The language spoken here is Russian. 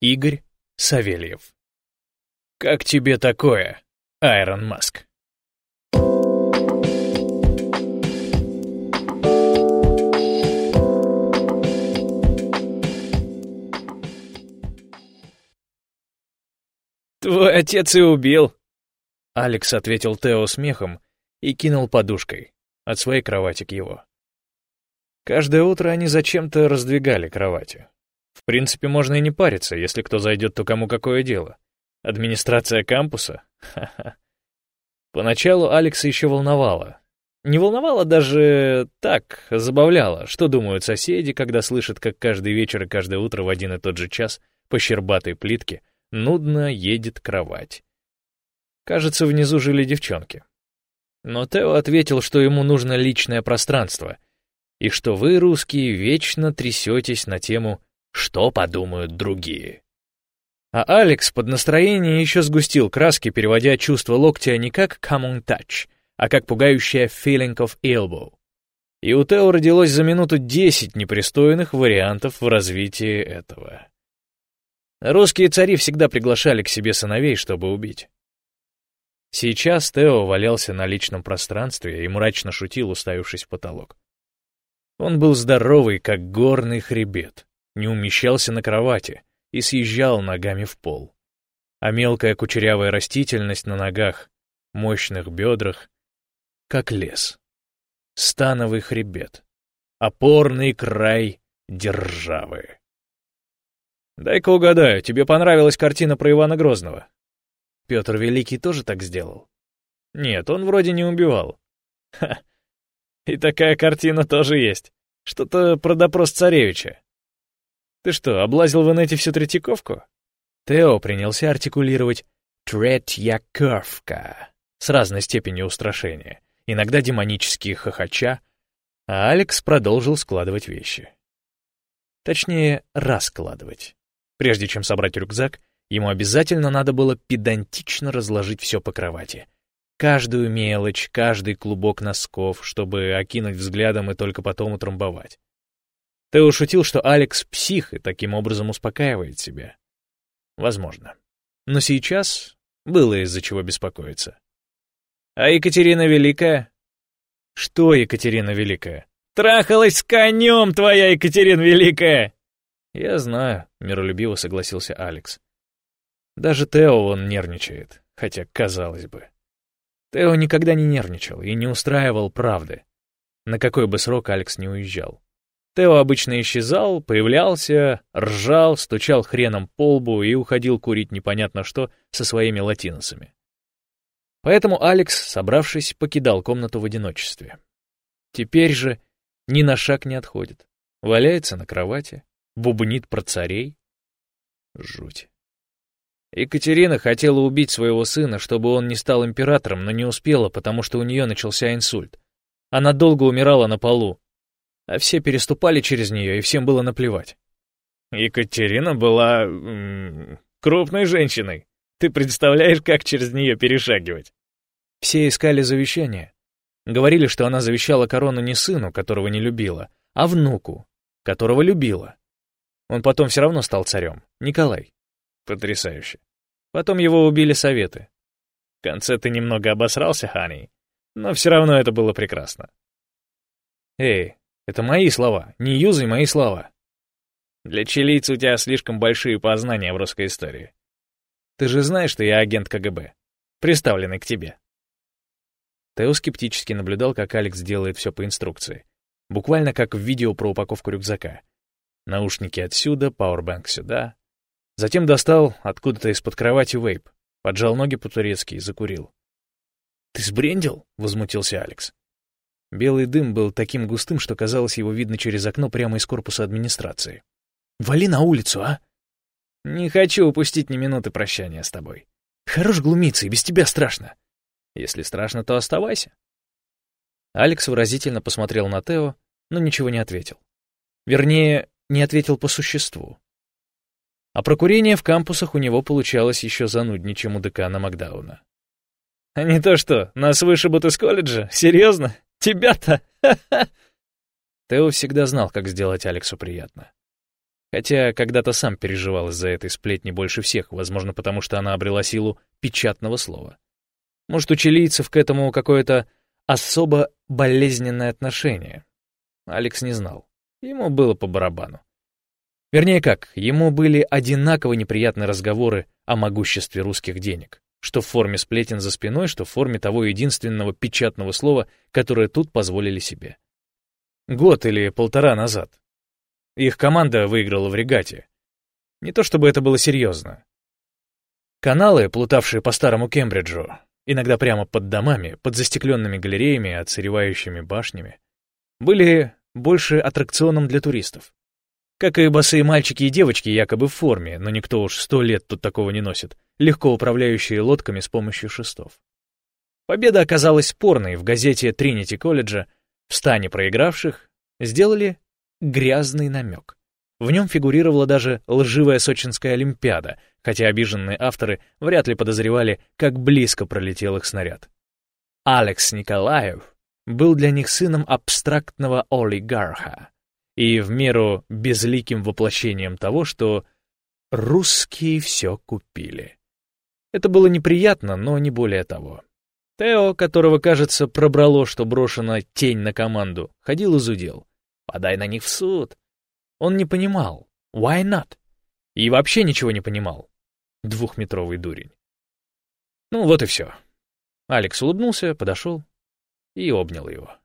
Игорь Савельев. Как тебе такое, Айрон Маск? «Твой отец и убил!» Алекс ответил Тео смехом и кинул подушкой от своей кровати к его. Каждое утро они зачем-то раздвигали кровати. В принципе, можно и не париться, если кто зайдет, то кому какое дело. Администрация кампуса? Ха-ха. Поначалу Алекса еще волновало. Не волновало даже так, забавляло, что думают соседи, когда слышат, как каждый вечер и каждое утро в один и тот же час по щербатой плитке нудно едет кровать. Кажется, внизу жили девчонки. Но Тео ответил, что ему нужно личное пространство, и что вы, русские, вечно трясетесь на тему «что подумают другие». А Алекс под настроение еще сгустил краски, переводя чувство локтя не как «come on touch», а как пугающее «feeling of elbow». И у Тео родилось за минуту десять непристойных вариантов в развитии этого. Русские цари всегда приглашали к себе сыновей, чтобы убить. Сейчас Тео валялся на личном пространстве и мрачно шутил, уставившись в потолок. Он был здоровый, как горный хребет, не умещался на кровати и съезжал ногами в пол. А мелкая кучерявая растительность на ногах, мощных бедрах, как лес. Становый хребет, опорный край державы. Дай-ка угадаю, тебе понравилась картина про Ивана Грозного? Петр Великий тоже так сделал? Нет, он вроде не убивал. Ха, и такая картина тоже есть. Что-то про допрос царевича. Ты что, облазил в инете всю Третьяковку? Тео принялся артикулировать «Третьяковка» с разной степенью устрашения, иногда демонические хохоча, а Алекс продолжил складывать вещи. Точнее, раскладывать. Прежде чем собрать рюкзак, ему обязательно надо было педантично разложить все по кровати. Каждую мелочь, каждый клубок носков, чтобы окинуть взглядом и только потом утрамбовать. Тео шутил, что Алекс псих и таким образом успокаивает себя. Возможно. Но сейчас было из-за чего беспокоиться. А Екатерина Великая? Что Екатерина Великая? Трахалась с конем твоя Екатерина Великая! «Я знаю», — миролюбиво согласился Алекс. Даже Тео он нервничает, хотя казалось бы. Тео никогда не нервничал и не устраивал правды. На какой бы срок Алекс не уезжал. Тео обычно исчезал, появлялся, ржал, стучал хреном по лбу и уходил курить непонятно что со своими латиносами. Поэтому Алекс, собравшись, покидал комнату в одиночестве. Теперь же ни на шаг не отходит. Валяется на кровати, бубнит про царей. Жуть. Екатерина хотела убить своего сына, чтобы он не стал императором, но не успела, потому что у нее начался инсульт. Она долго умирала на полу, а все переступали через нее, и всем было наплевать. Екатерина была... М -м, крупной женщиной. Ты представляешь, как через нее перешагивать? Все искали завещание. Говорили, что она завещала корону не сыну, которого не любила, а внуку, которого любила. Он потом все равно стал царем. Николай. Потрясающе. Потом его убили советы. В конце ты немного обосрался, Хани, но все равно это было прекрасно. Эй, это мои слова, не юзай мои слова. Для чилийца у тебя слишком большие познания в русской истории. Ты же знаешь, что я агент КГБ, приставленный к тебе. Тео скептически наблюдал, как Алекс делает все по инструкции. Буквально как в видео про упаковку рюкзака. Наушники отсюда, пауэрбанк сюда. Затем достал откуда-то из-под кровати вейп, поджал ноги по-турецки и закурил. «Ты сбрендил?» — возмутился Алекс. Белый дым был таким густым, что казалось его видно через окно прямо из корпуса администрации. «Вали на улицу, а!» «Не хочу упустить ни минуты прощания с тобой. Хорош глумиться, и без тебя страшно. Если страшно, то оставайся». Алекс выразительно посмотрел на Тео, но ничего не ответил. Вернее, не ответил по существу. А про курение в кампусах у него получалось еще зануднее, чем у декана Макдауна. «А не то что, нас вышибут из колледжа? Серьезно? Тебя-то? Тео всегда знал, как сделать Алексу приятно. Хотя когда-то сам переживал из-за этой сплетни больше всех, возможно, потому что она обрела силу печатного слова. Может, у чилийцев к этому какое-то особо болезненное отношение. Алекс не знал. Ему было по барабану. Вернее как, ему были одинаково неприятные разговоры о могуществе русских денег, что в форме сплетен за спиной, что в форме того единственного печатного слова, которое тут позволили себе. Год или полтора назад. Их команда выиграла в регате. Не то чтобы это было серьезно. Каналы, плутавшие по старому Кембриджу, иногда прямо под домами, под застекленными галереями, отсыревающими башнями, были больше аттракционом для туристов. Как и босые мальчики и девочки якобы в форме, но никто уж сто лет тут такого не носит, легко управляющие лодками с помощью шестов. Победа оказалась спорной в газете Тринити колледжа в стане проигравших сделали грязный намек. В нем фигурировала даже лживая сочинская Олимпиада, хотя обиженные авторы вряд ли подозревали, как близко пролетел их снаряд. Алекс Николаев был для них сыном абстрактного олигарха и в меру безликим воплощением того, что русские все купили. Это было неприятно, но не более того. Тео, которого, кажется, пробрало, что брошена тень на команду, ходил из удел. Подай на них в суд. Он не понимал. Why not? И вообще ничего не понимал. Двухметровый дурень. Ну вот и все. Алекс улыбнулся, подошел и обнял его.